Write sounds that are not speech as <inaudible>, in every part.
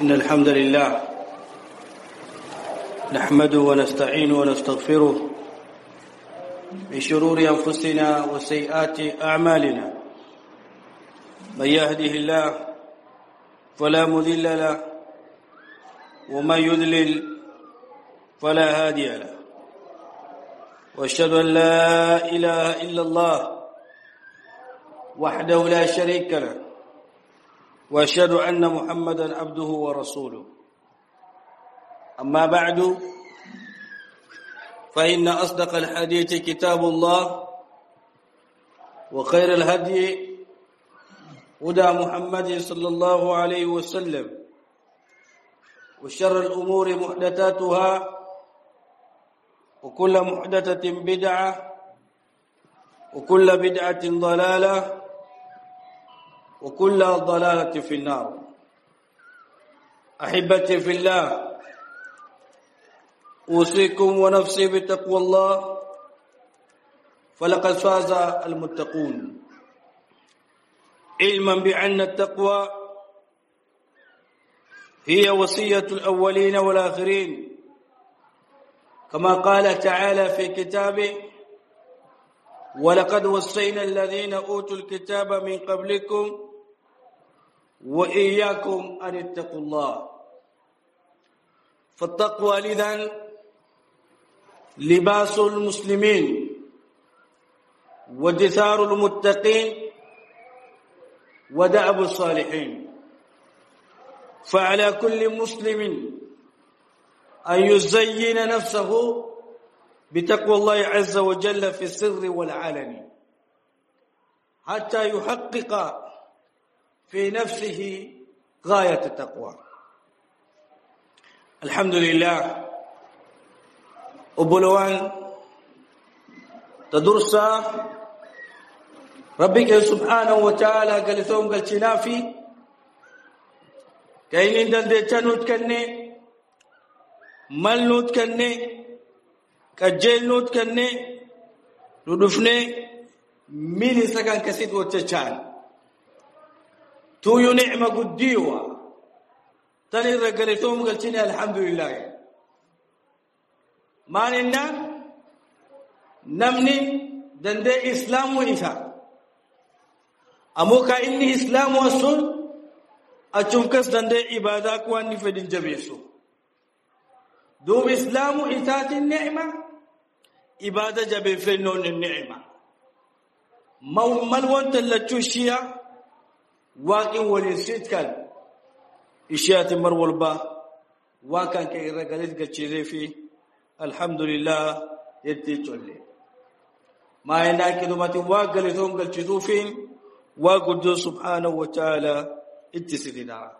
إن الحمد لله نحمده ونستعينه ونستغفره من شرور أنفسنا وسيئات أعمالنا من يهده الله فلا مذل له ومن يذلل فلا هادي له واشهد أن لا إله إلا الله وحده لا شريك له واشهد ان محمدا عبده ورسوله اما بعد فان اصدق الحديث كتاب الله وخير الهدي هدى محمد صلى الله عليه وسلم وشر الامور محدثاتها وكل محدثه بدعه وكل بدعه ضلاله وكل ضلالة في النار أحبتي في الله أوصيكم ونفسي بتقوى الله فلقد فاز المتقون علما بأن التقوى هي وصية الأولين والآخرين كما قال تعالى في كتابه ولقد وصينا الذين أوتوا الكتاب من قبلكم وإياكم أن اتقوا الله فالتقوى لذا لباس المسلمين ودثار المتقين ودعب الصالحين فعلى كل مسلم أن يزين نفسه بتقوى الله عز وجل في السر والعلن حتى يحقق في نفسه غاية التقوى الحمد لله أبلوان تدرس ربك سبحانه وتعالى قال ثوم قال تنافي كاينين دل دي تنوت كني مل نوت كني كجيل نوت كني ندفني ميني سكان كسيت وتشان تو نعمه قديوه تاني رجلتهم قلتني الحمد لله ما لنا نمني دند اسلام وإسا اموك اني اسلام وسن اچومكس دند عباده كواني فدين جبيسو دوم اسلام وإسات النعمه عباده جبي النعمه ما مال وانت لتشيا waan in waliinsiidkan ishaati mar walba waan kan ka irra galid gachiideefi alxamdulilah yeddii jolle maainaakidumatin waa galitoon galchituufin waa guddoo subxaanahu wataaalaa itti sididhaa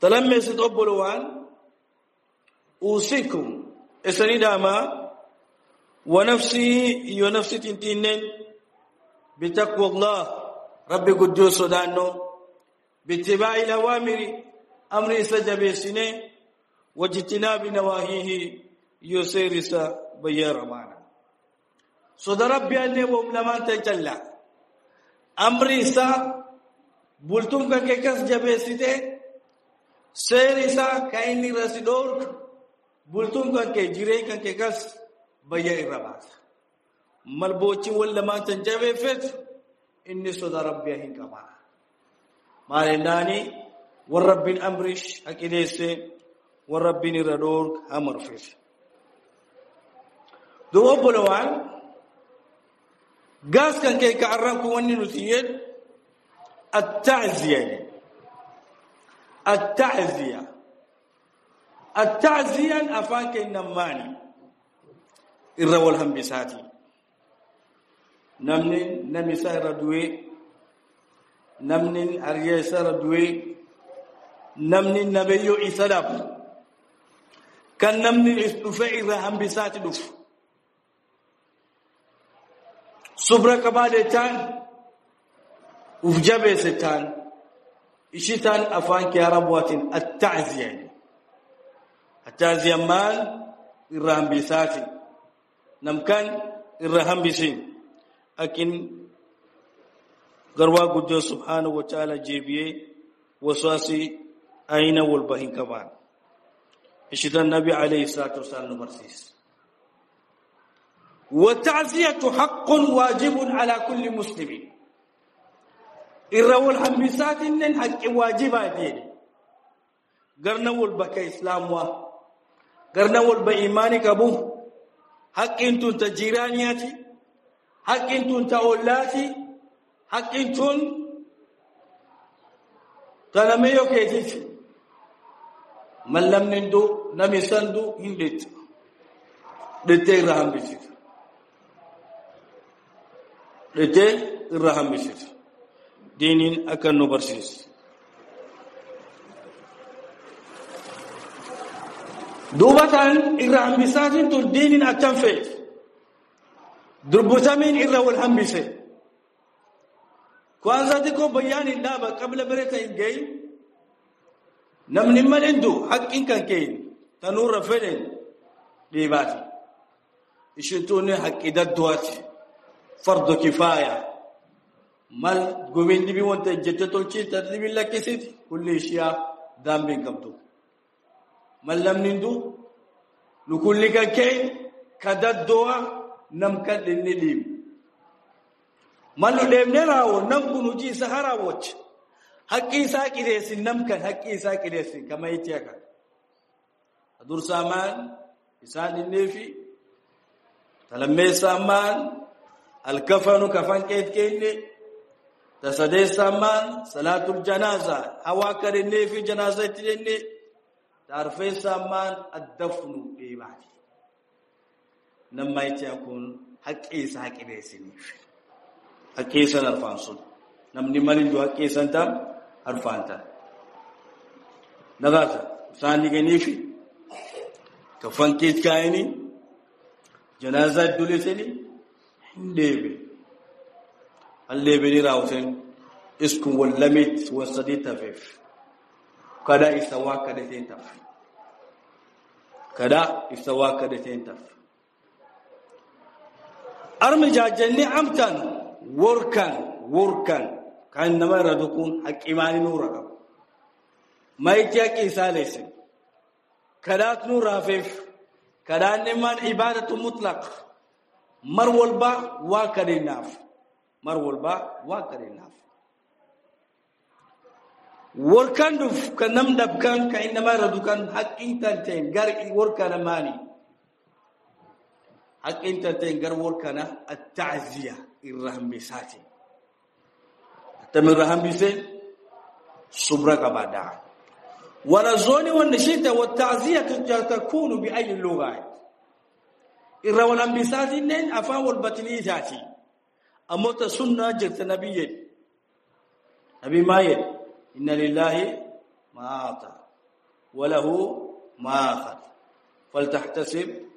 talammeesit obbolowaan uusikum isanidhaamaa wa nafsii iyo nafsi tintinnen bitaqwa allah rabbi guddoo sodaannoo bittibaa'i lawaamiri amri isa jabeessinee wajtinaabi seer yoo seerisa irra maana soda rabbi allee boomlamaan ta'e callaa amri isaa bultum kan kee kas jabeessitee seer isaa kan inni irra si dhoortu kan kee jireenya kan kee kas bayya irra baasa mal boochiin wal lamaan tan jabeeffetu إني صدى ربي هنكما ما لناني والرب أمرش أكيديس والرب ردور أمر فيه دو أبلوان قاس كان كي كعرمكم واني نسيين التعزية التعزية التعزية أفاك إنماني الروى الهم بساتي نمنين نمي سايرا دوي نمنين أرجي سايرا دوي نمنين نبيو إسلام كان نمنين إستفعي ذهن بسات دوف صبر كبالة تان وفجابة ستان إشيطان أفان كي عربواتين التعزي التعزي مال الرهن بساتي نمكن الرهن بسين akin garwa gudde subhanahu wa ta'ala jibiye waswasi aina wal bahin kaban ishidan nabi alayhi salatu wasallam marsis wa ta'ziyatu haqqun wajibun ala kulli muslimin irawul hamisat nan haqqi wajiba dede garna wal baka islamwa garna wal ba imani kabu haqqin tu tajiraniyati Haqqin tun ta ollaati. Haqqin tun ta namayyoo keetit Mallamni hunduu namni sanduu hin dheetti. Dheettee irraa hambisiisa. Dheettee irraa hambisiisa. Diiniin akka nu barsiis. Duubataan irraa hambisaatiin tun diiniin akkam دربوتامين إلا والهمبيسي كوانزاتكو بيان اللابة قبل بريتا إنجي نمن من عندو حق إنكا كان كين تنور رفلين ليباتي إشنتوني حق إداد دواتي فرض كفاية مال قومين دي بيوان تجتتون شيء تدريب الله كسيت كل إشياء دام بين كمتو مال لم نندو لكل كان كين كداد دواتي nam kadin nidim mallu dem ne rawo nam kunu ji sahara watch haqqi saqi de sin nam kan haqqi saqi de sin kama yace ka adur saman ne nefi talamme saman al kafanu kafan ne. tasade saman salatul janaza hawa karin nefi janaza ne tarfe saman addafnu bi ba'di nan ma yace akun haqqi sa haqqi be sini haqqi san alfansu nan ni malin do haqqi san ta arfanta daga ta sani gani shi fanke ke ni, janaza dole ni, ndebe allebe ni rawten iskun wallamit wasadi tafif kada isawa kada tentaf kada isawa kada tentaf armijaajjallee amtan workan workan kan nama irra duquun haqqi maanii nuura qabu. Maayittii haqqi isaa leessin. Kadhaat nuuraafeef kadhaan dhimmaan ibaadatu mutlaq mar walbaa waa kadhinnaaf mar walbaa waa kadhinnaaf. Warkaan dhufu kan nam dhabkaan kan inama nama irra duqan haqqi ta'een garqii warkaan amaanii. حق انت تنقر وركنا التعزية الرهمسات تمن رهمسة صبرك ولا زوني والنشيطة والتعزية تكون بأي اللغة لغة الرهون نين إنين أفاول بطنيتات أموت سنة جرت نبي نبي مايد إن لله ما أعطى وله ما أخذ فلتحتسب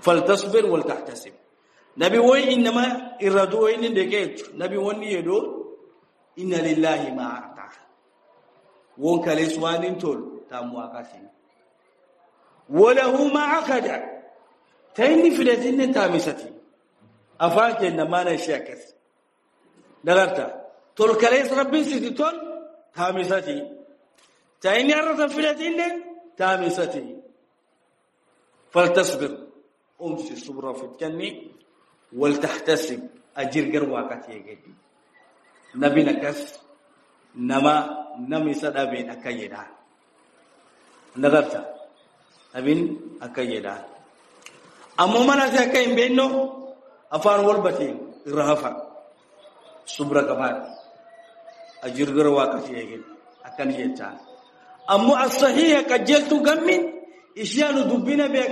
فلتصبر ولتحتسب نبي وين انما ارادو وين دكيت نبي وين يدو ان لله ما اعطى وان كليس وان تول تامو اكاسين وله ما عقد تين في الذين تامستي افاك انما انا شاكس دغرت تول كليس ربي سيتي تول تامستي تين يرث في الذين تامستي فلتصبر أمسي صبرا فتكني ولتحتسب أجر قروا كتيجي نبي نكس نما نمي سدا بين أكيدا نظرت أبين أكيدا أما من أكيد بينه أفان والبتين رهفا صبرا كبار أجر قروا كتيجي أكن يتا أما الصحيح كجلت قمي إشيان دبنا بها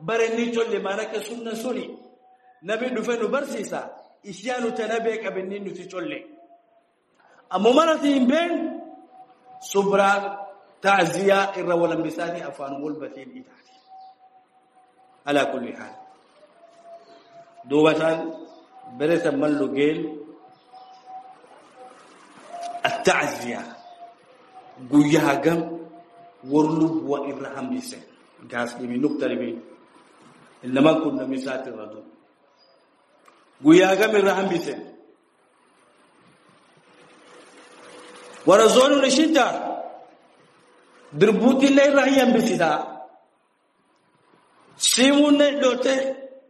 barennichon le manaka sunna suni nabi dufe nu barsisa ishiyanu tanabe qabenni nuti cholle amumarati himben subra ta'ziya irra walam bisani afan walbatin itati ala kulli hal dubatan bereta mallugel التعزيه غيا غم ورلو وابراهيم بيسن غاس دي نكتربي innama kun namisaati radu guyyaa gam irra hambise wara zoonu rishidda dirbuuti illee irra hiyambisitaa siimuunne dhoote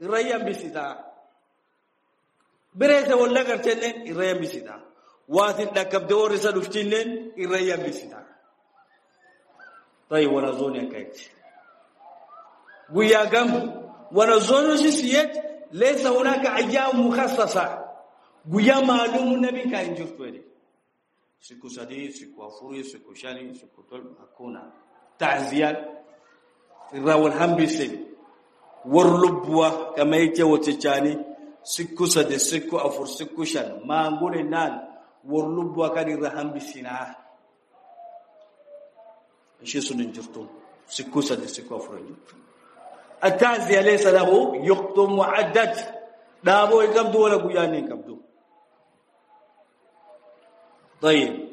irra hiyambisitaa bireese walla garteenne irra hiyambisitaa waatin wor warrisa dhuftiilleen irra hiyambisitaa tayyib wara zooni akka jechi guyyaa gamu sisi sisiyet leza hunaka ayyam mukhasasa guya maalum nabi kan jirtwele siku sadi siku afuri siku shani siku tol hakuna ta'ziyat rawal hambisi warlubwa kama yake wotechani siku sadi siku afur siku shani maangune nan warlubwa kadi na shi sunin jirtu siku sadi siku afuri التعزية ليس له يقدم وعدد دابو يقبض ولا قياني يقبض طيب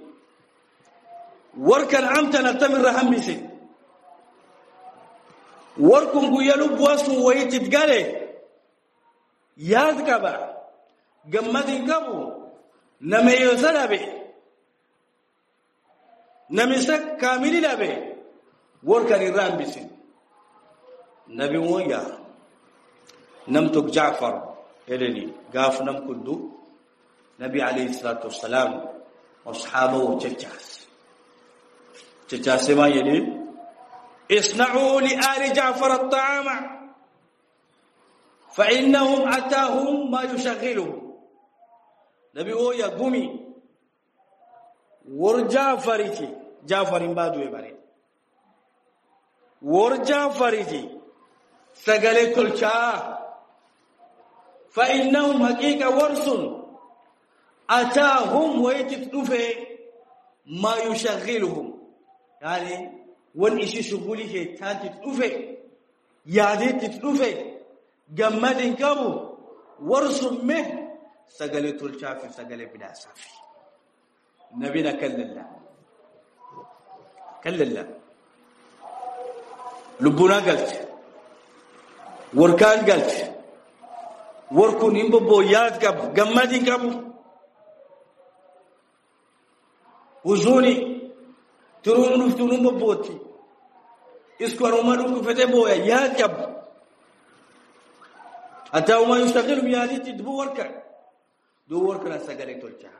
وركن عمتنا تمر همسي وركن قيانو بواسو ويتتقالي ياذكبا قمدي قبو نمي نما نمي سك كاملي لبي وركن الرامبسين نبي ويا نمتك جعفر إلني قاف نمكد نبي عليه الصلاة والسلام أصحابه وتجاس تجاس ما يلي اصنعوا لآل جعفر الطعام فإنهم أتاهم ما يشغلهم نبي ويا قمي ورجعفرتي جعفر بادو يبري ورجعفرتي sagalee tolchaa فإنهم حقيقة ورث أتاهم ويتدفع ما يشغلهم يعني وان إشي شغولي هيتان تدفع يعني تدفع جمد كابو ورث مه سقل تلشافي سقل بلا سافي نبينا كل الله كل الله لبنا قلت warkaan galte warkuun hin bobbooyaad qabu gammad hin qabu huzuuni turuun dhuftuun hin bobbootti isku haruma dhukkufete booya yaad qabu hatta uma yustaqilu biyaaditti dubu warka duu warkana sagale tolchaa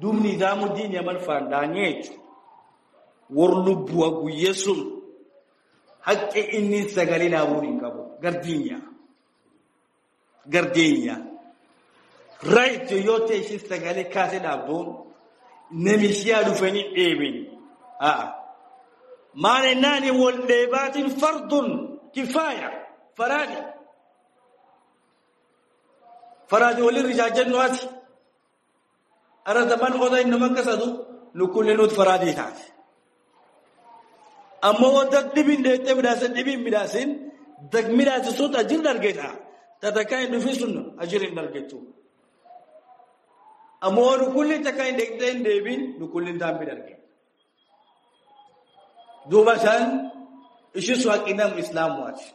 duub nizaamu diin yamal faandaan jechu war lubbua guyye sun haqqi inni sagalee dhaabuu hin qabu gardiinya gardiinya right yoyote ishi sagalee kaase dhaabbuun namishia dufeni dheebin aa maal ennaani wol dheebaatiin fardun kifaaya faradi faraadi walirri shaajjannu ati arra zaman oda innuma akkasatu nu kunneen nuti taate Ammoo wanta dhibiin deettee midhaasan dhibiin midhaasin midhaasisuutu ajirri argeeta. Tatakkaa hin dhufii sun ajirri hin argetu. Ammoo nukulli takka hin deettee hin deebiin nukulli hin taa'an midhaan argeeta. Duuba isaan ishis waaqinaan Islaamuwaati.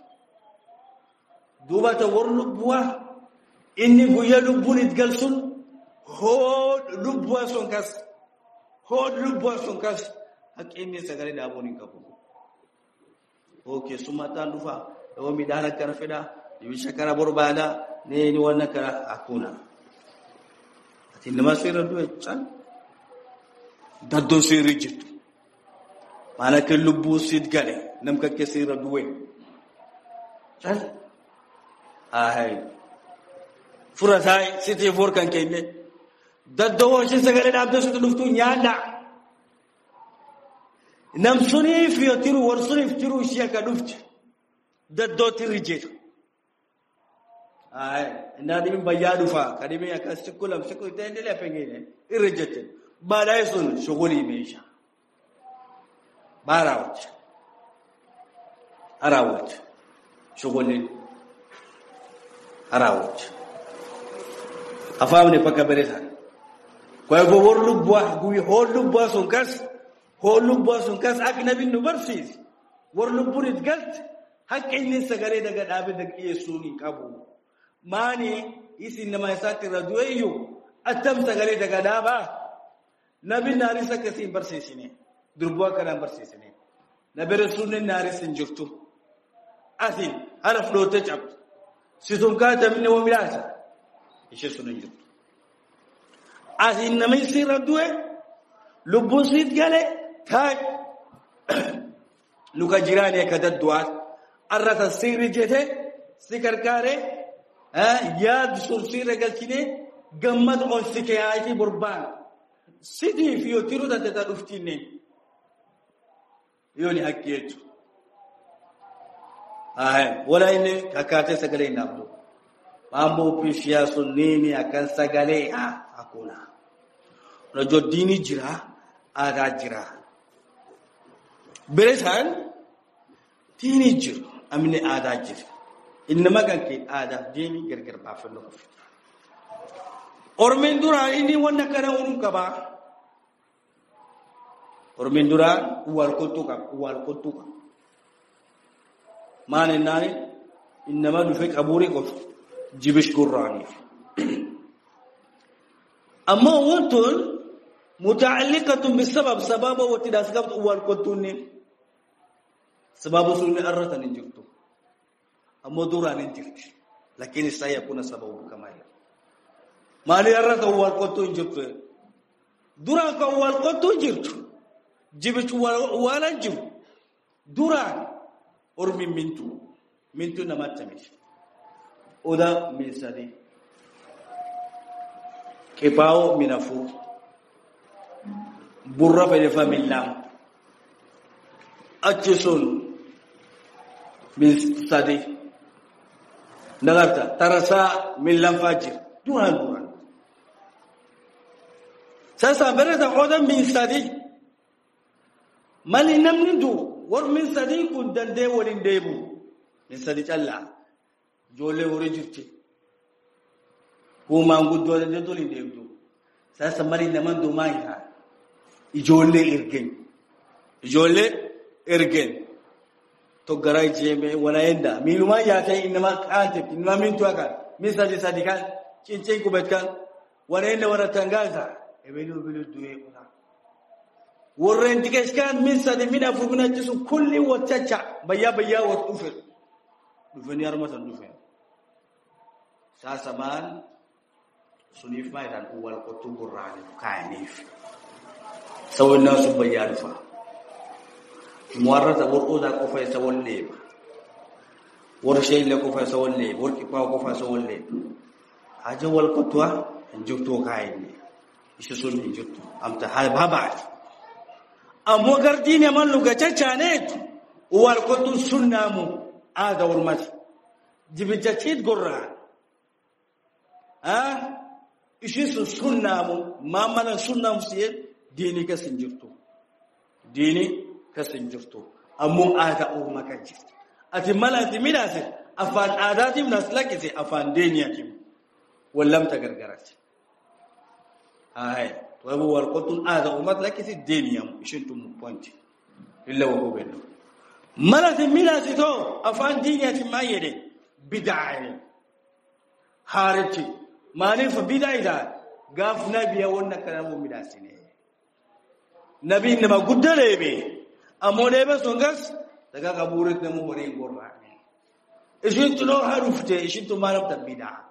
Duuba ta warra lubbuwa inni guyyaa lubbuun itti sun hoodhu lubbuwa sun kas hoodhu lubbuwa sun kas haqqi inni sagalee dhaabuun hin keessummaadhaan dhufa yoo midhaan akkana fedha dibicha kana barbaada ni waan akkana akkuna. Ati nama sira du'e can daddoon seerri jirtu maal akka lubbuu siit gale nam akka seera du'e can aahee furataa siitiif horkan kenne daddoo woishin sagale sagalee dhaabdee sitti dhuftu nyaadhaa. namsunif yotiru warsunif tiru ishaka dufte daddoti rijetu ay nadimi bayadufa kadimi akasikula msiku itaendelea pengine irejete baadaye sun shughuli imeisha barawat arawat shughuli arawat afamu ni paka beresa kwa hivyo warlubwa huyu holubwa sunkas هو لبوا سنكاس عقنا بنو برسيس ورلبون اتقلت حق إني سقالي دقا دابدك إيسوني كابو ماني إيس إنما يساتي ردوئيو أتم سقالي دقا دابا نبي ناري سكسين برسيسيني دربوا كلام برسيسيني نبي رسول الناري سنجرتو أثين أنا فلوتة جبت سيسونكاتا مني وملاسة إيش سنجرتو أثين نمي سير ردوئي لبون سيت قالي luka jiraanii akka daddu'aat arra san sirri jete si gargaare eh, yaadu sun sirra galchine gammad on si keeyaayiti borbaan sidii fi yotiruu dandataa dhuftinne yooni haqqi jechu wala inni kakkaatee sagalee hin dhaabdu mambo pishia sunnini akan sagalee ha ah, hakuna jiraa dini jiraa Birisaan tiinii jiru amni aadaa jira. Inni magaan kee aadaaf deemii gargar baafannoo qabu. Ormiin duraa inni waan akkana uumuu qabaa. Ormiin duraa wal qottuu qaba. Wal qottuu qaba. Maal jennaan innama dhufee qabuurii qotu jibish gurraaniif. <clears throat> Ammoo wantoon mutaalliqatun bisabab sababa watiidhaas qabdu wal qottuun sababu sunni arratan in jirtu ammo duraan in laki lakin saya yakuna sababu kama ila mali arrata wal qattu in jirtu duraan ka wal qattu in jibitu jib duraan urmi mintu mintu namatamish oda min sadi kipao minafu burra fa famillam achisun min sadi dagarta tarasa min lamfajir dua dua sasa berada kodan min sadi mani namnindu war min sadi kun dande walin debu min sadi challa jole wuri jirti kuma dua walin debu walin debu Saya mari naman dumai ha ijole irgen ijole irgen toggaraa ijjeeme wanayenda miiluma yaakee innama kaatib innama mintu akan misali sadikan cincin kubetkan tangaza e ebelu ebelu duwe kuna warren tikeshkan misali mina furguna jisu kulli wachacha bayya bayya wat ufir dufeni armatan dufen sasa man sunif maitan uwal kotungurani kainif kaanif sawinna subayya muwarrata wor oda qofaysa wolleema wor sheyle qofaysa wolleema wor qiphaa qofaysa wolleema haja wal qottuwa hin jirtuu kaayinne ishi sun hin jirtu amta habaati ammoo gardiin yaman lugachachaaneetu wal qottuun sunnaamu aada ormati jibijachiit gorraan ishin sun sunnaamu maammalan sunnaamu si'een diinii kas hin jirtu kas hin jirtu ammoo aadaa uumaa kan jirtu ati mal ati midhaase afaan aadaatiif nas lakkise afaan deenyaatiif wallamta gargaraati haaye وهو والقط هذا امت لك في الدنيا شنتم بونتي الا وهو بينه مرات ميلاتي تو افان دنيا ما يدي بدعه هارتي معرفه بدعه ده غاف نبي وانا كلام ميلاتي نبي انما قدره بيه amone be songas daga kaburet ne mu bari gorra ishin tuno harufte ishin to malam tabida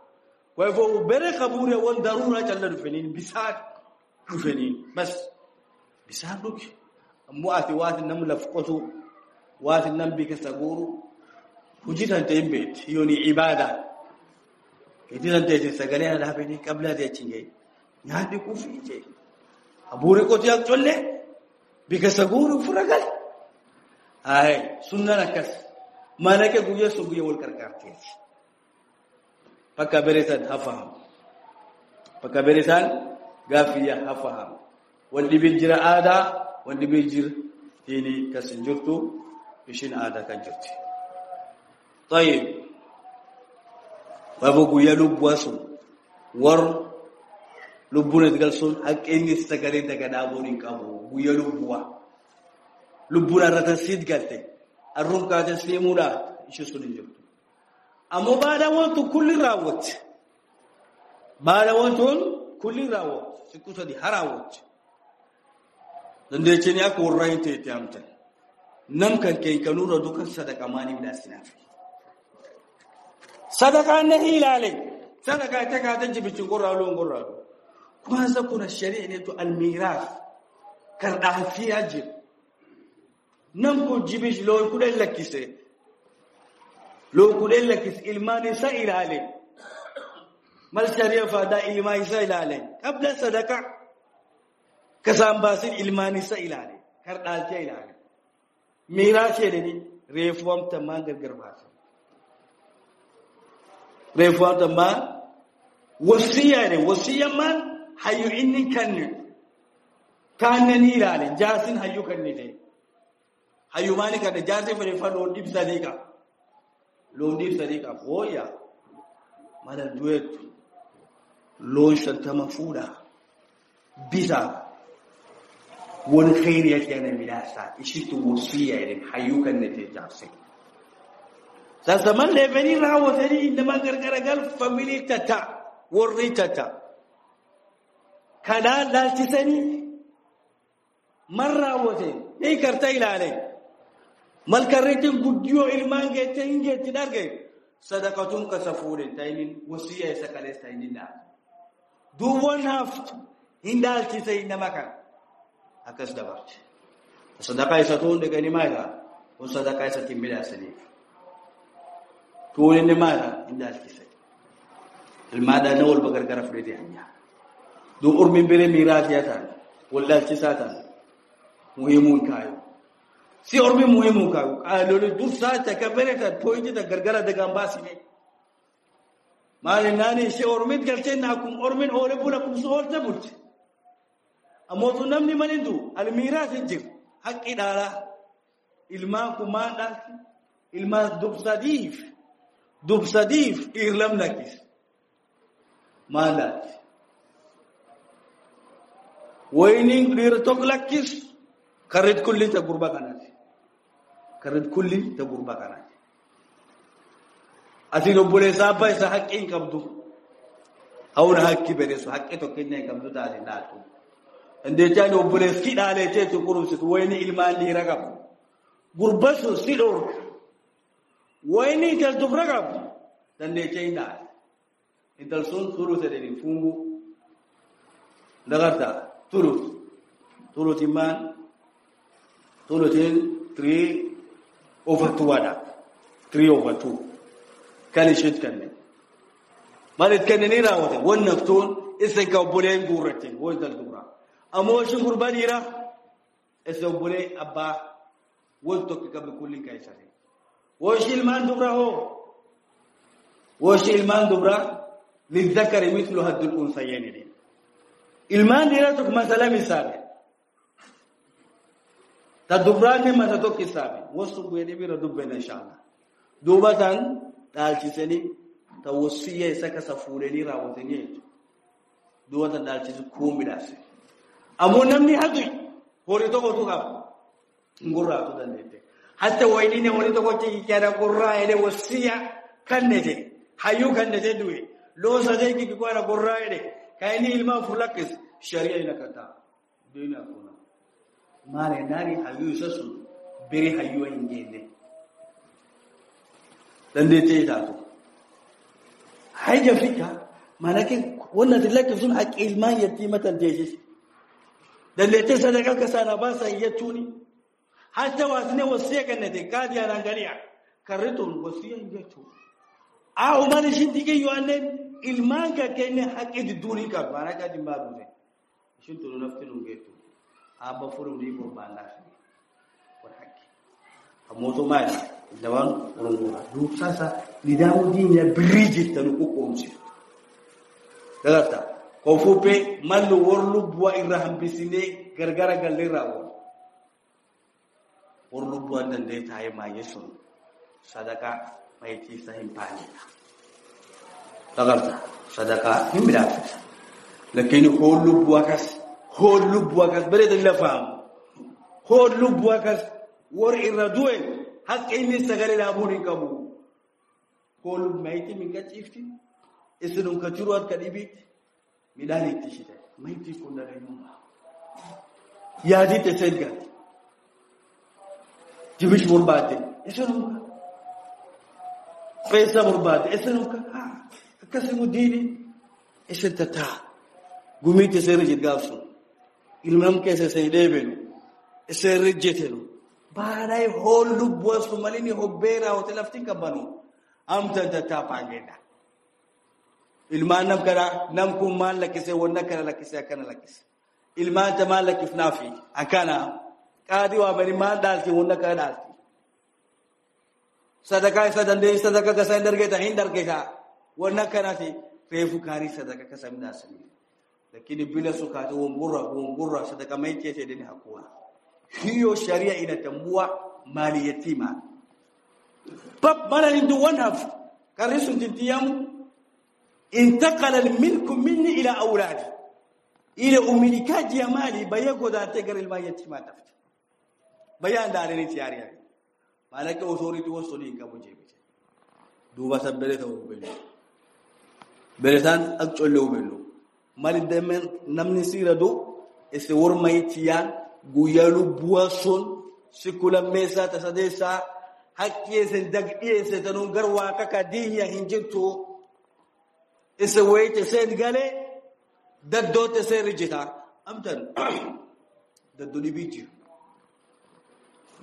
kwa hivyo ubere kabure won darura challa rufenin bisad rufenin bas bisaduk mu athiwat nam lafqatu wat nam bikasaguru hujitan tayyibat hiyo ni ibada kidiran tayi sagale na dafini kabla ya chinge nyadi kufije abure koti ya cholle bikasa goonuu furra gale. Aaye sunnaan akkas malake guyya sun guyyaa wal qarqaarteeti. Bakka bereesaan hafahamu. Bakka bereesaan gaaffiyaa hafahamu. Wal dibit jira aadaa, wal dhibeen jir tinii kas hinjirtu jirtu, ada aadaa kan jirti. Tayyib. Baaba guyyaa lubbuu sun war lubbuun itti sun akka inni sagalee daga dhaabuun hin qabu. guyya lubbuwa lubbuun irratti siit galte arruuf kaateen seemuudhaa ishee sun hin jirtu. Ammoo baala wantu kulli raawwatti. Baala wantuun kulli raawwatti. Siku sadi haa raawwatti. Dandeechanii akka warra hin ta'e itti Nam kan keenya kan nurra duukan sadaqaa maanii midhaasinaaf. Sadaqaan na ilaale. Sadaqaa itti kaatee jibichin qorraa loon qorraa. Kwanza kuna sherehe inaitwa almirathi. kardhahafiyaa jir namkuu jibish loo ku dhellakise loo ku dhellakis ilmaan isa ilaale mal shariya faadaa ilmaa isa ilaale qabla sadaqa kasaan baasin ilmaan isa ilaale kardhaaltiya ilaale miiraas jedhani reefuwam tammaan gargar baasan reefuwam tammaan wasiya jedhe wasiya maan hayu inin kanne kannani ne jarsin hayu kannite hayu mani kada jasin fere fado dib sadika lo dib sadika foya mala duet lo shanta mafuda bisa wani khairi yake na sa ishi to wasiya irin hayu kannite jarse sassaman da bani rawo tari inda gal family tata warri tata kana lalti sani man raawwate ni karta ilaale mal karritin guddiyo ilmaan geette hin geetti darge sadaqatun ka safuure tayinin wasiya isa kalees tayinin da duwwan haft hin daalchise hin namaka akkas dabarte sadaqa isa tuun dhigani maayidha kun sadaqa isa timmidaasaniif tuun inni maayidha hin daalchise ilmaadhaan walba gargara fudhate hanyaa duub urmin biree miiraasiyaa taane wallaalchisaa taane muhimun kayo si ormi muhimun kayo alole dursa ta kabere ta pointi ta gargara daga ambasi ne mali nani she ormit galtena kum ormin ore bula kum sohol tabut amotu namni manindu al miras jir haqqi dala ilma kumanda ilma dubsadif dubsadif irlam nakis malak وين غير تقلكس Karrit kulli ta gurba kanaati. Karrit kulli ta gurbaa kanaati. Asiin obboleessaa abbaa isaa haqi hin qabdu. Hawwan haqqi bereessu haqqi tokkeenyaa hin qabdu taate naatu. Indeechaan kabd dhaaleetee itti qorumsitu wayini ilmaan dhiira qabu. Gurba sun si dhoorga. intal dubra qabu. Dandeechee hin Intal sun turuu sadanii fuungu. Dagartaa turuu. Turuutiin maal? ثلثين 3 اوفر 2 هذا 3 اوفر 2 كان شيء كان ما نتكلمين راوته والنفتون اسن كبولين غورتين وين الغورا اموش قربان يرا اسن بولين ابا وانتو كبل كل كايسر وش المان دبره وش المان دبره للذكر مثل هد الانثيين المان ديرتك مثلا مثال ta durraanni mata tokkisaafi wasu bu'ee bira dubbanna inshaalla duubataan dhaalchisanii ta wasiyyee isa kasa fuulanii raawwatanii jechuudha duubataan dhaalchisi kuun midhaase ammoo namni hatu horii tokkotu qaba ngurraatu dandeette hatta wayniin horii tokkotti kiyada gurraa ele wasiyya kannete hayyuu kannete du'e loosa deegi kikwana gurraa ele kaini ilmaa fulakkis shari'a ina kataa diina kuna mare nari hayu sasu bere hayu ingende dan dai te da to haija fika malakin wannan tilaka sun aqil man yati matan jeje dan dai te sadaka ka sana ba sai ya tuni ta wasne wasiya ne da kadiya ran ganiya karritul wasiyan ya to a umar shi dige yu annabi ilman ka kene di duri ka baraka dimbabu ne shin to naftin ngeto aba furu ndi bo bala kwa haki amoto mali dawan urungura du sasa nidamu dini ya bridge tanuko msi dalata kwa ufupe malu warlubwa iraham bisine gargara galirawo warlubwa ndande tayi ma yesu sadaka maiti sahim pani dalata sadaka himbira lakini kulubwa kasi hod lubbuwakas bereden ila fahamu hod lubbuwakas wor irra du'e haqqi inni sagale dhaabuun hin qabu hoo lubbumaayitti minqaciifti isinum ka jiru harka dhibiitti midhaan itti shite mayitti kun dhageenyummaa yaadiitti iseen gaati jibish barbaadde isinum ka feessa barbaadde isinum ka akkasimu diini isin tataa gumiitti isin irra jirgaafsun ilmamkeessa e isa e hin deebiinu isa hin rejjetinu baadhee hoollu bu'asu malini hobbee raawwate laftiin qabbanu amtan tattaafaan geedha. Ilmaan nam kana nam kun maal lakkisee wanna kana lakkisee akkana lakkise ilmaan ta maal lakkifnaafi akkana qaadii waa bani maal dhaalti wanna kana dhaalti. Sadakaa isa dandeenya sadakaa kasa hin dargeeta hin dargeeta wanna kanati reefu kaarii sadakaa kasa midhaasanii. lakini bila sukati uongura uongura sadaka maiti ya dini hakuna hiyo sharia inatambua mali yatima طب مالا عنده ونف كان رئيس تنتيام انتقل الملك مني الى اولادي الى املكاج يا مالي بيغو ذات غير الميت ما تفت بيان دارين تياريا مالك اوثوريتي وصلي كابو جيبي دوبا سبلته وبل بلتان اقلو بلو Maalidameen namni siira duu wor wormaayitiyaan guyyaa lubbuun sun si kulammeessaa tasadeessaa haqqeessan dagdhiyeessatanii gar waa kakka diinyaa hin jirtu. Isa wayita seen gale daddoota seen Amtan daddoo <clears throat> dhibii jiru.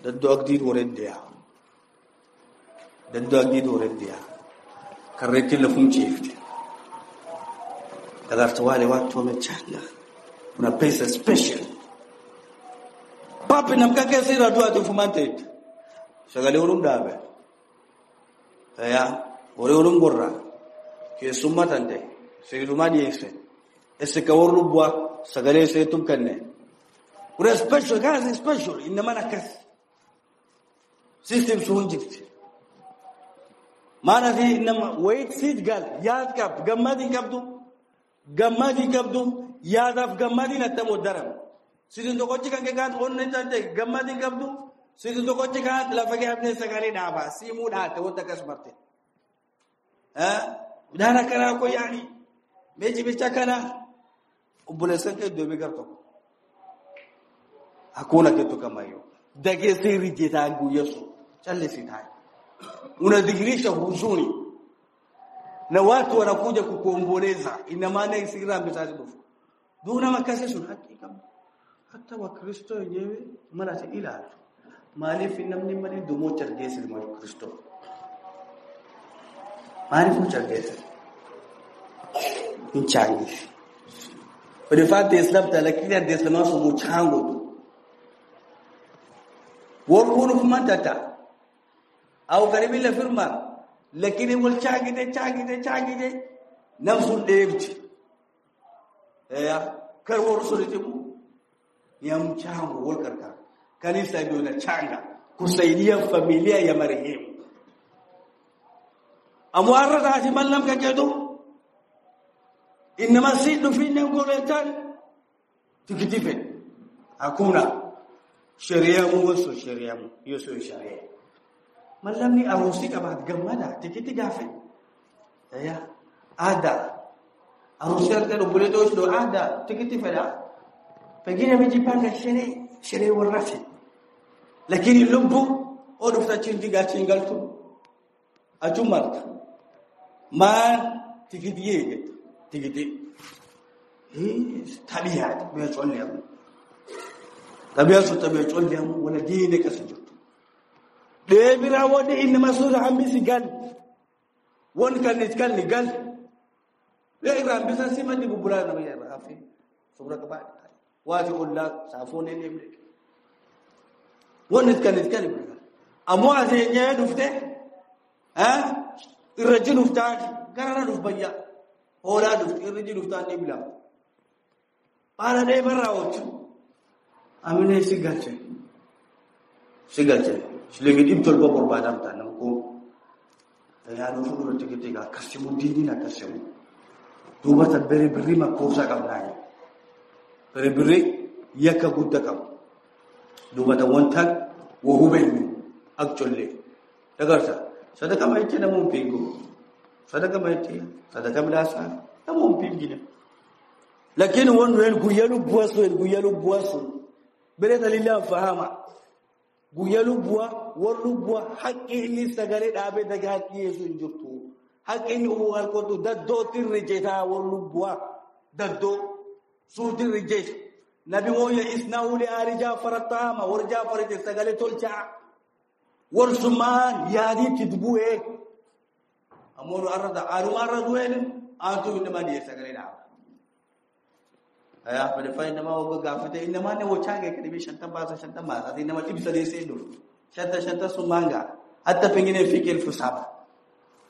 Daddoo agdiin warreen deeyaa. Daddoo agdiin warreen deeyaa. Karreettiin lafuun alafu wale watu wamechana, kuna pesa special papi na mkake sira tu atufumante shagali urum dabe ya ore urum gorra ke sumatante sigilumadi ese ese kawarubwa sagale se tumkanne ure special kazi special inma nakas system sunjikti maana fi inma wait sit gal yad kap gamadi kaptu gammadii qabdu yaadaaf gammadiin attam sidin to kochi kan kekaat onni tante gabdu sidin to kochi kan la fage kaat lafa kee hafnee sagalee da to ta wanta ha udana kara ko yani meji bi chakana akkana obboleessan do iddoo garto akuna ke to kamayo dage se dagee sirri jetaan guyyasu callisitaay una digrisha huzuni na watu wanakuja kukuomboleza, ina maana Instagram itazibofika. Duna sun hakika hata wakristo wenyewe mara ila maarifa namni mali dumo chargesi mwa kristo maarifa chargesi inchangi ulifata islam lakini hadi islam sio mchango tu wakunu kumantata au karibu ile firma lakini wol caagide caagide caagide nafsul ɗeefti eya kar worsorite mum yam caango wol ka kanisa biona caanga kusaidia familia ya marehemu amwarata hatimallam kakedu inama sidu finne ngoletan tikitife hakuna sheria mungu sio sheria hiyo sio sheria Malam ni arusi ka bahagian gemana? tiki tiga fit ya, ya, Ada. Arusi kan kalau boleh tu sudah ada. tiki tiga ada. Pergi ni biji panas sini. Sini warrafi. Lakin ni lumpu. Oh, dufta cinti ga cinggal tu. Aju ah, Ma, tiki-tiki ye gitu. Tiki-tiki. Eh, tabiat. Biar cuan liamu. Tabiat su tabiat cuan liamu. Wala dini kasih deebiraa waan inni masuuta hambisi gal waan kallis kalli gal yaa irraa hambisa sima maddi bubburaa nama yaa irraa hafi subra qabaa waati ollaa saafuun inni ibne waan kallis kalli ammoo aseenyee dhufte irra ji dhuftaa garara dhuf bayyaa hoolaa dhufte irra ji dhuftaa ni bilaa baala dheebarraa oolchu amine si galche si galche. Silingin ibtul babur badam tanam ko. Dayaan mo fulo tigitika kasimu dini na kasimu. Duba ta bere bere ma ko sa kam nai. Bere bere yaka gudda kam. Duba ta wontak wo hubaini actually. Dagarta sadaka mai ke na mun pingo. Sadaka mai ke sadaka midasa na mun pingina. Lakini wanu el guyalu buasu el guyalu buasu. Bere dalila fahama. guyya lubbu'a war lubbu'a haqqi sagale sagalee dhaabee daga haqi yeesu hin jirtu haqqi inni rijetaa war lubbu'a daddoo suuti rijeta nabi mooya isnaahu li aali jaafara taama war jaafara sagale tolchaa war sumaan yaadiitti guee ammoo arra da aruma arra du'een aantu inama dhiye sagale dhaaba Eh, aya fa fa inna ma wa gafita inna ma ne wacha ga kadibe shanta ba sa shanta ma sa inna ma tibsa dai sai do shanta shanta sumanga hata pengine fike elfu saba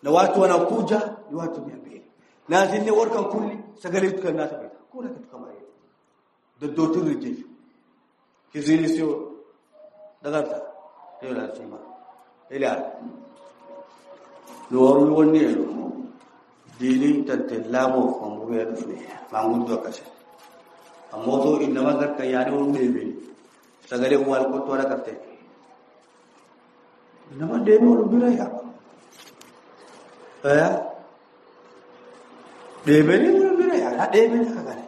na watu wanakuja ni watu 200 na zile worka kulli sagale tukanata kuna kitu kama hiyo dodoti rejefu kizini sio dagata hiyo lazima ila luwaru wonelo dili tantelamo kwa mbuga ya dunia mangu dokasha ammoo nama gargaayyaan ol deebiin sagalee wal qotoo ala gartee nama deebiin ol bira yaa deebiin ol bira yaa deebiin kakale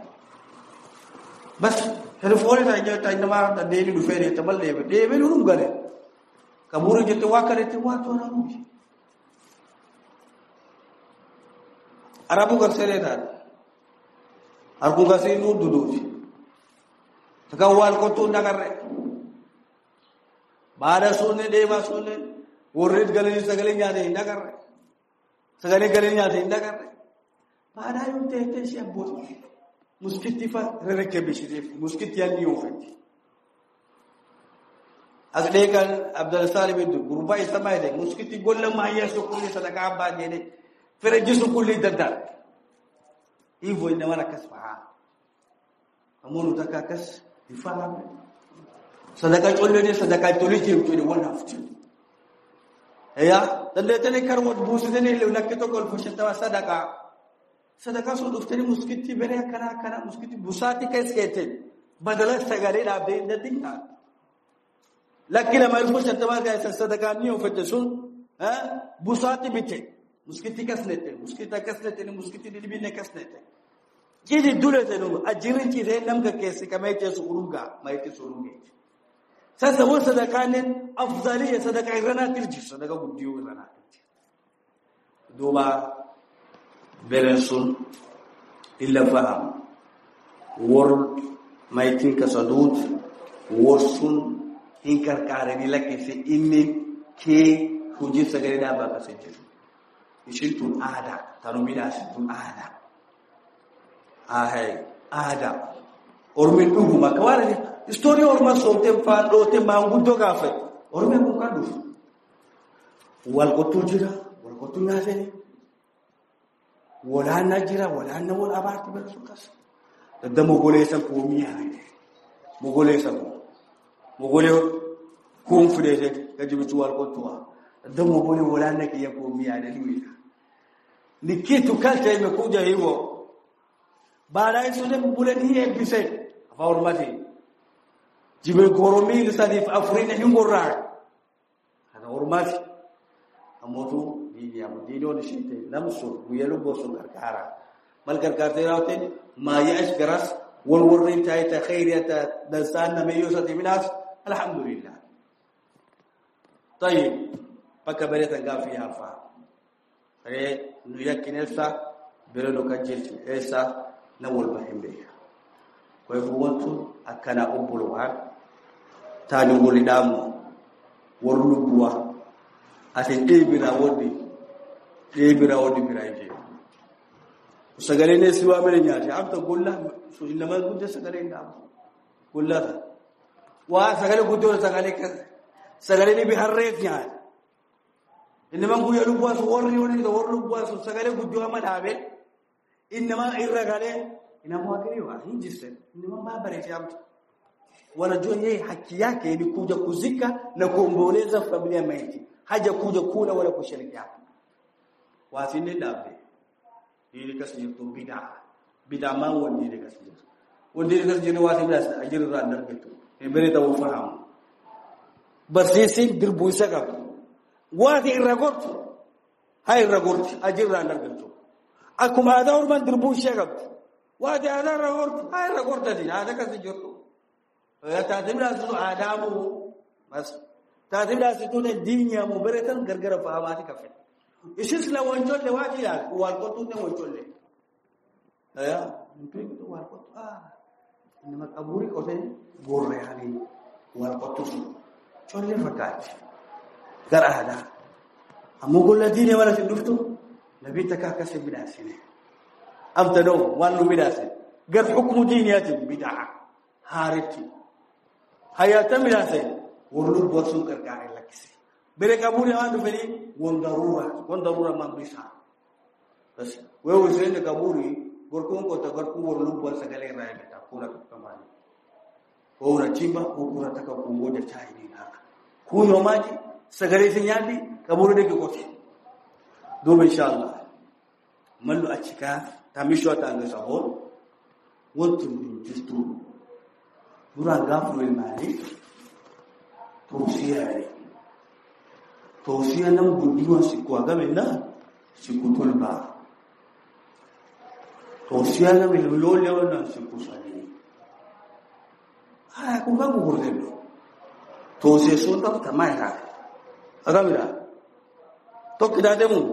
bas telefoonii isaa jecha nama deebiin dhufee deetta mal deebiin deebiin ol gale kabuuri jette waa kaleetti waa tola nuyi arabu garsee taate harkuu garsee nuu duduuti. Kan kotu qottuu hin agarre. Baada suunni deeba suunni worrit galanii sagalee nyaate hin sagale Sagalee galee nyaate hin agarre. Baada muskitifa ta'e ishee abboota muskitti fa rarrakkabishiteef muskitti yanni oofatti. As dheekan Abdul Salim Iddu gurbaa isa maayile muskitti golla maayyaa sukkulli sadaqaa abbaa jedhe fireji sukkulli daddara. Hivyo faa kasfaha. Amunu takka kasfaha. You follow me? Sadaka cholle ne sadaka cholle je cholle one after. Ya, dan da tane karmo busu ne le nakke to kol foshe ta sadaka. Sadaka so duftani muskiti bere kana kana muskiti busati kai skete. Badala sagare da be da dinna. Lakina mai foshe ta ba ga sadaka ni o fete sun. Ha? Busati bite. Muskiti kasnete, muskita kasnete ni muskiti dilbi ne kasnete. Citi duletenu ajirin cite nam ka keessi kamai ce su urunga mai Sasa won sadakanen afzalia sadaka irana tirji sadaka guddiyo irana tirji. Duba beren sun illa faham wor mai tin ka wor sun in lakisi inni kee hujin sagale daaba ba ka sai. Ishin tun ada ada. ahay ada. orme duguma kawale story orma sote fa do te mangu doga fa orme ko kandu wal ko tujira wal ko tunale wala na jira, wala na wala abati bal sukas da mo gole sa ko miya mo gole sa mo gole ko fudede da jibitu wal ko tuwa da mo gole wala na ke ya ko miya da liwi ni kitu kalta imekuja hivyo baadaye sote bulani ebbise afa ormati jibe goromi sadif afrina hingorra ana ormati amotu dini ya dini on shite namsu buyelu bosu karkara mal karkarte rawte ma yash garas wal warrin tayta khairiyata dan sanna mayusati minas alhamdulillah طيب فكبرت غافيا فا ايه نيكن اسا بلو كجيت اسا nan wal bahin beeka koyfu wantu akkana obbolomaan taani wolidhaamo wor lubbuwa aten dheebira woddi dheebira woddi bira jee sagalee ne siwaa mele nyaate amta golla innamaa gudda sagalee ndaamu gollata waa sagalee guddoo sagalee kas sagalee ni biharreef nyaate innamaa guyya lubbuwaasu warri woni warri lubbuwaasu sagalee guddoo ama dhaabee inama irragale inamwagiliwa hinjise ni mabara ya mtu wanajua yeye haki yake ni kuja kuzika na kuomboleza familia maiti haja kuja kula wala kushirikiana wasinde dabe ili kasijitu bida bida ma wandire kasijitu wandire kasijitu wasinde ajiru randar kitu embere ta ufahamu basisi dirbuisa kap wati irragot hay irragot ajiru randar kitu akuma ada horman dirbuu sheegabte waati aadaa rag hort ay rag hortadin aada kasi jirtu taatibdhaasitu aadaamu mas taatibdhaasitune diinyamu beretan gargara fahamaati kafe isis la woncholle waati yaa walqotunne woncholle aya mtu walqotu ah inma kaburi kote gorre hali walqotu cholle fakati gar aada amugo ladine wala tinduftu نبيتك كسب بدعسين أم تنو وانو بدعسين قد حكم دينياتي بدعة هارتي حياتا بدعسين ورلوب برسو كركاري لكسي بريك أبوني هذا فلي وانضرورة وانضرورة ما بيسا بس ويو سيني كابوري gorkon ko ta garku warlub war sagale raya ta kuna kamani ko na chimba ko kuna taka kungoja chai ni haka kuyo maji sagale sinyadi kaburu de ko dobe insha Allah mallu a cika ta mishi wata ga sabo wato dutu dura ga fure mai to siyare to siyanan gudu wa su kwa ga minna su kutul ba to siyanan mi lo le wona su kusani ha ku ku gurde to so ta ta mai ra ga demu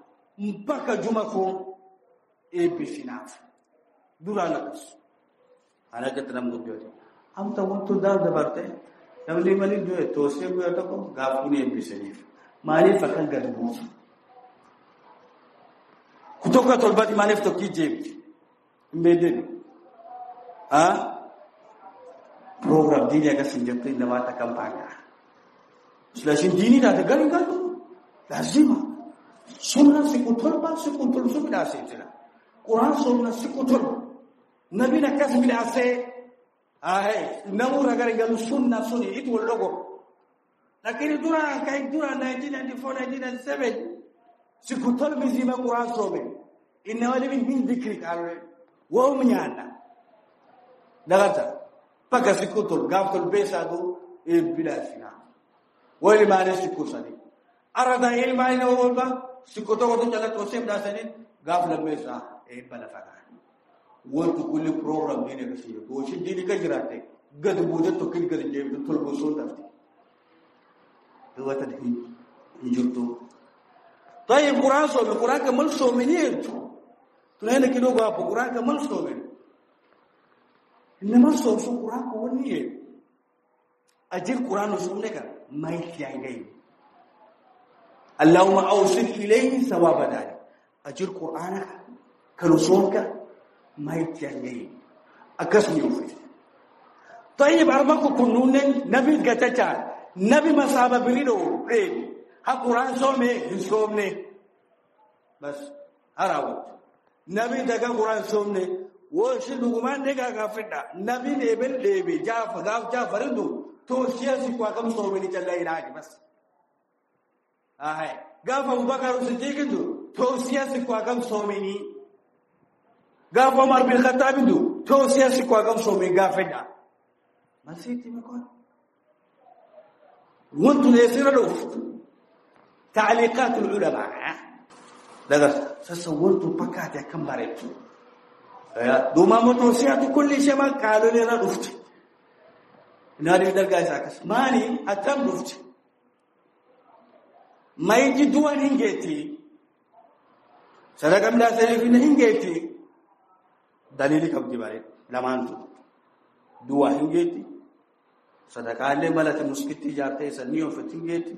mpaka juma ko ebe finaf dura lakas haraka tanam gudyote am ta wonto dabarte tamli mali do e to se go to ko gafune ebe senif mali kutoka tolbati manef to kijib mbedeni ha program dini akas sinjatu inda mata kampanya slashin dini da ta garin lazima sunna siku torba siku tulsum da sitila qur'an sunna siku torba nabi na kasbi da sai ahe namu ragar gal sunna sunni it wal dogo lakini dura kai dura 1994 1997 siku torbi zima qur'an sobe inna walimin min dhikri kare wa umnyana dagata paka siku tul gaftul besadu e bila sina wali ma ne siku sani arada ilma ina walba sikoto watu chala tosem dasani gafla mesa e balafana watu kulli program dine kasi ko shi dini ka jirate gad bude to kin gad jebi tol bo so dafti duwata hin injurto tayib qur'an so bi qur'an kamal so mini to ne kido ba qur'an kamal so mini inma so so qur'an ko wani ajir qur'an so ne ka mai tiyangai اللهم اوصل اليه ثواب ذلك اجر قرانك كلصونك ما يتجني اكسمي وفي طيب اربك كنون نبي جتتا نبي مصاب بليدو ايه قران صومي صومني بس هراوت نبي دغ قران صومني وش لقمان دغ غفدا نبي نبل دبي جاف غاف جافرندو تو سياسي كو كم صومني جلاي راج بس Gaafa Abubakar Siddiiqintu tawsiyyaas koo akkam soomanii gaafa Umar bin Khattaabintu tawsiyyaas koo akkam soomee gaafadha. Masiitti makoon. Wantu dheessira dhufu taaliqaatul culamaa dagarsa sassawwantu fakkaate akkam bareetu. Eh, Duumaammoo tawsiyyaatu kulli ishee maal qaalolee irra dhufti. Naadii dargaa isaa akkas maaliif akkam dhufti? mai jidduwan hingeetti sadaqaa midhaasaniif hingeetti daliili qabdi bare lamaantu duwwaa hingeetti sadaqaalee malate muskitti ijaartee isa ni ofitti hingeetti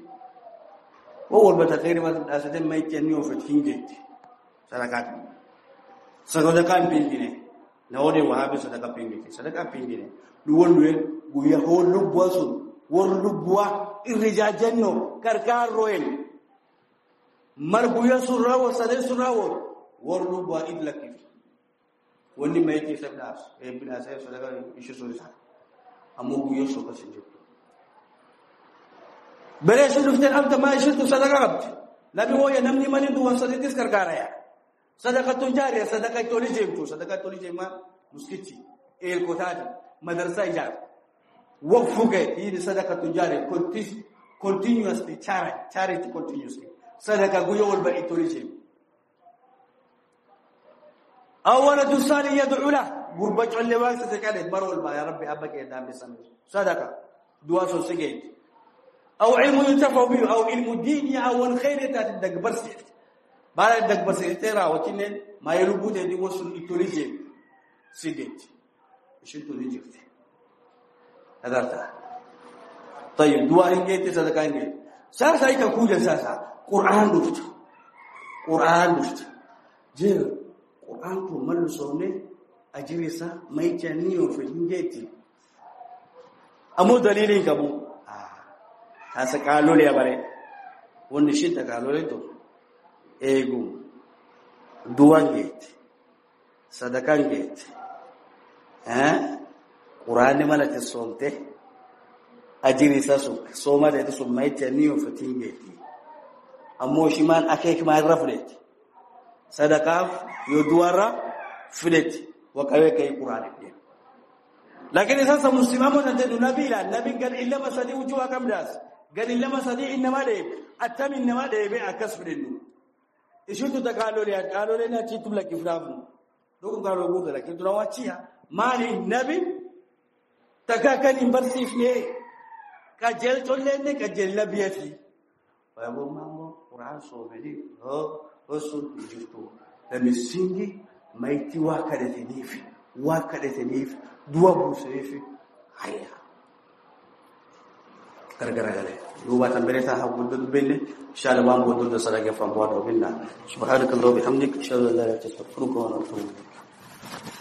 oh, woo walbata qeeri wata midhaasatee mayitti ni ofitti hingeetti sadaqaa sadaqaa hin pingine na ode wahaabe sadaqaa pingite sadaqaa pingine duwwan du'e guyyaa hoon lubbuwa sun warra lubbuwa irri jaajannoo gargaarroo hin mar guyyaa sun wal sadee surraa wal warru bu'a id lakkiftu wanni mai ke sai da su eh bina sai su daga ishi so isa amma guyyaa so kasin je bare shi duftan amta ma shi sadaka rabbi nabi waya namni mani duwan sadatis karkara ya sadaqatun jariya sadaqa toli jemtu sadaqa toli jema muskiti el kotati madrasa ijar waqfu ge hii sadaqatun jariya continuously charity continuously صدقه غيو والبنيتوليجي اول دوسان يدعو له غربج اللي واسه برو مرول يا ربي ابك يا دام سمي صدقه دعاء سجيت او علم ينتفع به او علم دين او خير تدبر سيت بعد تدبر سيت ترى وتنين ما يربوت دي وصل يتوليجي سجيت مش يتوليجي هذا طيب دعاء جيت صدقه جيت Sasa ikakuja sasa Qur'an dhuftu. quraan kun Je, Qur'an tu malusone ajirisa maisha niyo fingeti. dalili dalilin kabu. Sasa ah, kalole bare. Wonni shita kalole to. Egu duwangeti. Sadakangeti. Eh? Qur'an malati somte. ajirisa su soma da su mai taniyo fatimeti ammo shi man akai kuma raflet sadaka yoduara filet wakaweka Qur'ani pia lakini sasa msimamo na tendo nabila nabii gal illa masadi ujua kamdas gal illa masadi inma de atami inma de bi akasfidu ishu tutakalo ya kalo lena kitu la kifrafu ndugu ngalo gugu lakini tunawachia mali nabii takakani mbarsifne qajeeltolleen ni qajeelina biyyatii baay'ummaa immoo quraan soomanii hosuun hin jirtu lamissiinni mayitii waa kadhataniif waa kadhataniif du'a buusaniif hayya. gargara gale duba tambere ta ha gudu belle insha Allah ba mu gudu da sadaka fa mu da minna subhanakallahumma bihamdika